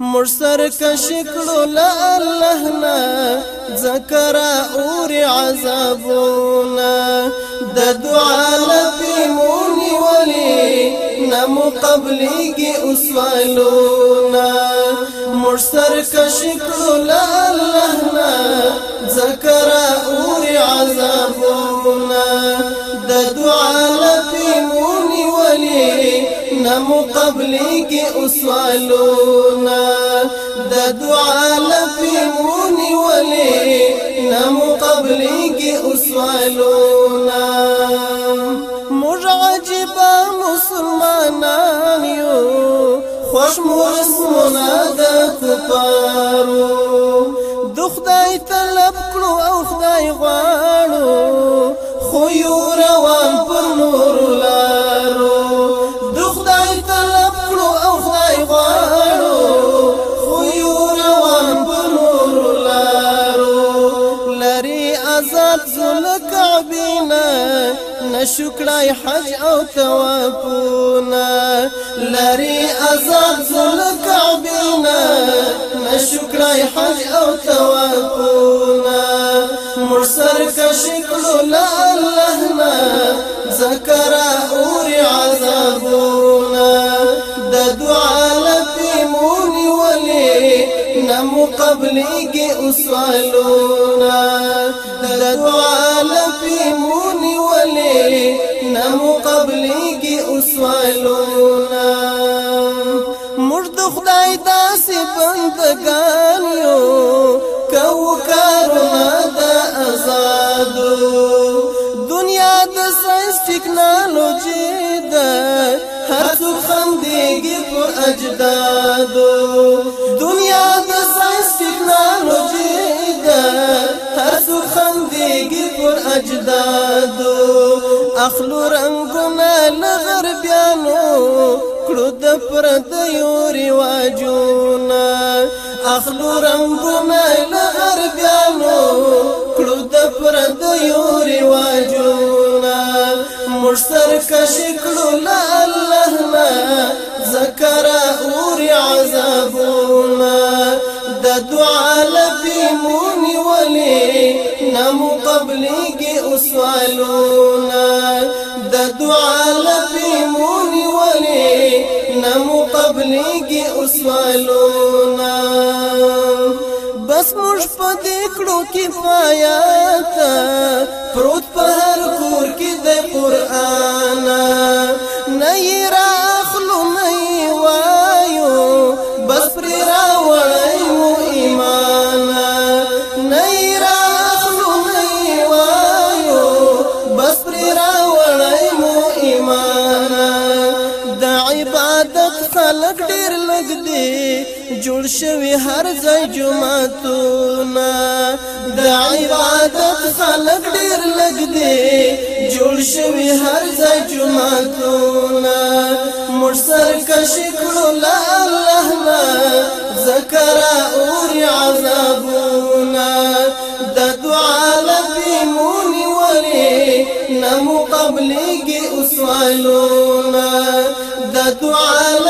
مر سر کش کړو لا الله نه ذکر اور عذابونه د دعا لپیمونی ولی نم قبلی کی اسوالونا مر سر کش کړو لا الله نه ذکر اور عذابونه د دعا نه مقابله کې اوسوالونه د دعا لپیمونی ولې نه مقابله کې اوسوالونه موږ عجیب مسلمانان یو خوش مو رسمونه د کفارو د خدای طلب کړو او خدای غواړو خو یو روان پر نور نا نشکړای حج او توابونا لری آزاد زل کعبینا نشکړای حج او توابونا مرسر کا شکل لا الله نا ذکر اور عذابونا د دعا لفی مون ولی نم قبلی کی اسوالونا پی مونی ولی نمو قبلی کی اسوالونا مرد خدای داسی بندگانیو کو کارونا دا ازادو دنیا د ساينس ټیکنالوژي ده هر څوک خندېږي په اجدادو اجدادو اخلو رنگونه لغر بیانو کړو د پردیو رواجونه اخلو رنگونه لغر بیانو کړو د پردیو رواجونه مش سرکش کړو الله نه ذکر اور عذابونه د دعا لپی مونی ولی نمو قبلی سوالونه د دعا لپی مونی ولی نمو قبلیگی اسوالونا بس مش پا دیکھڑو کی فایاتا خلق ډیر لګ دی جوړ شوی هر ځای جمعتونه د عبادت خلق ډیر لګ دی جوړ شوی هر ځای جمعتونه مر سر کش کړو لا الله ما ذکر اور عذابونه د دعا لبي مونږ وري نمو قبلي کې اسوالونه د دعا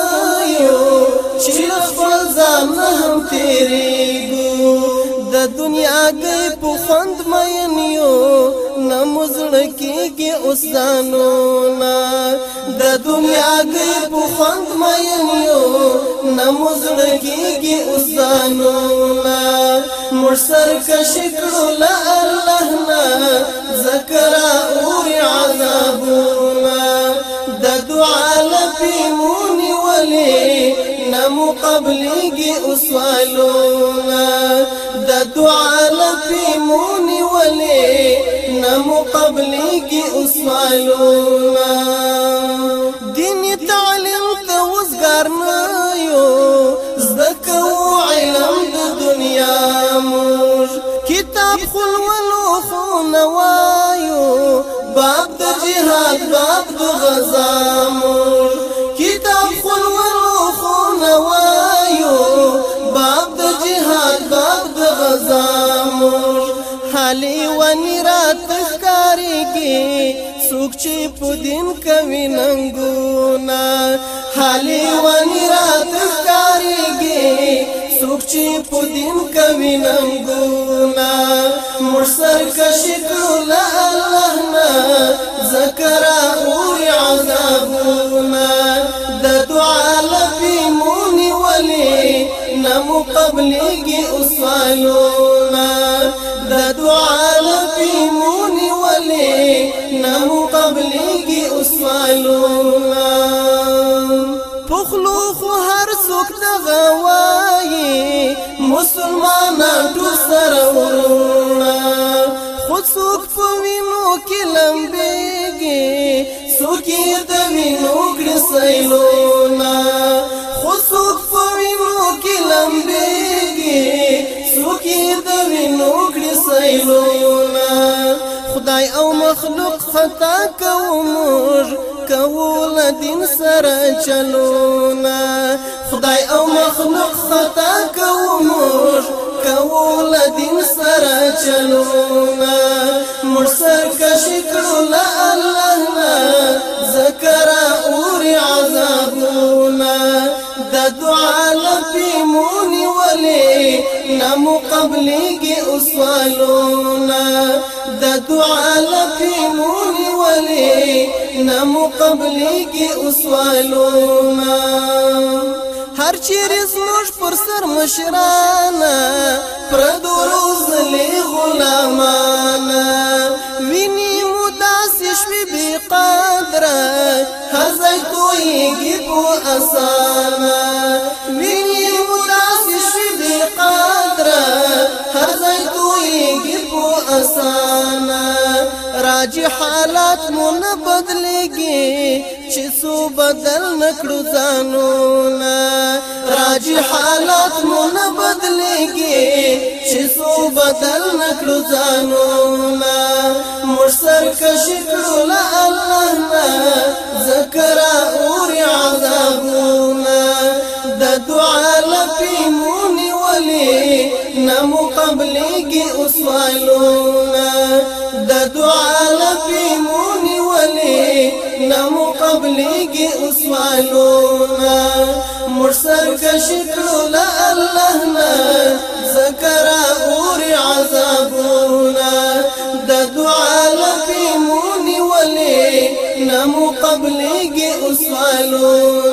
سړکیږي اوسانو نا د دنیا کې پوخند مې یو نمزړکیږي اوسانو نا مرسر کښ کړو لا الله نا ذکر اور عذابنا د دعا لپیمونی ولی نمو قبلږي اوسالو نا د دعا لپیمونی ولی مقابلیږي اسمانونه دین تعلیم ته وزګار نه یو زکو علم د دنیا موږ کتاب خلولو خو نوایو باب د جهاد باب د غزا څوک چې په دین کوي ننګونا حالي ونی رات ښکاریږي څوک چې په دین کوي ننګونا مرسر کشکر لا الله نه ذکر او عذابنا د دعا لفي موني ولي نمو قبلي اسوالونا د دعا لپی مونی ولی نمو قبلی کی اسوالونا پخلو خو هر سوک دغوائی مسلمانا تو سرونا خود سوک پوینو کی لمبیگی سوکی دوینو کرسیلونا ظلمونه خدای او مخلوق خطا کوو موږ کوو له دین سره چلونه خدای او مخلوق خطا کوو موږ کوو له دین سره چلونه لا سرکشي کړو له الله نه ذکر اوري عذابونه د دعا لپیمونی ولی نمو قبليږي اوسوالونه د دعا لپیمون ولي نمو قبليږي اوسوالونه هر چیرې زموږ پر سر مشرانه پردو روزلې غلامانه ویني مو داسې شوي بې قدره هزه کویږي په اسانه اسانا راجی حالات مون بدلېږي چې سو بدل نکړو ځانونه راجی حالات مون بدلېږي چې سو بدل نکړو ځانونه مرسل کښکړو له الله نه ذکر اور عذابونه د دعا لپاره نه مقابلېږي اوس والونه د دعا لپې مونې ولې نه مقابلېږي اوس والونه مړ سرکش کړو له الله نه ځکه راغورې عذابونه د دعا لپې مونې ولې نه مقابلېږي اوس والونه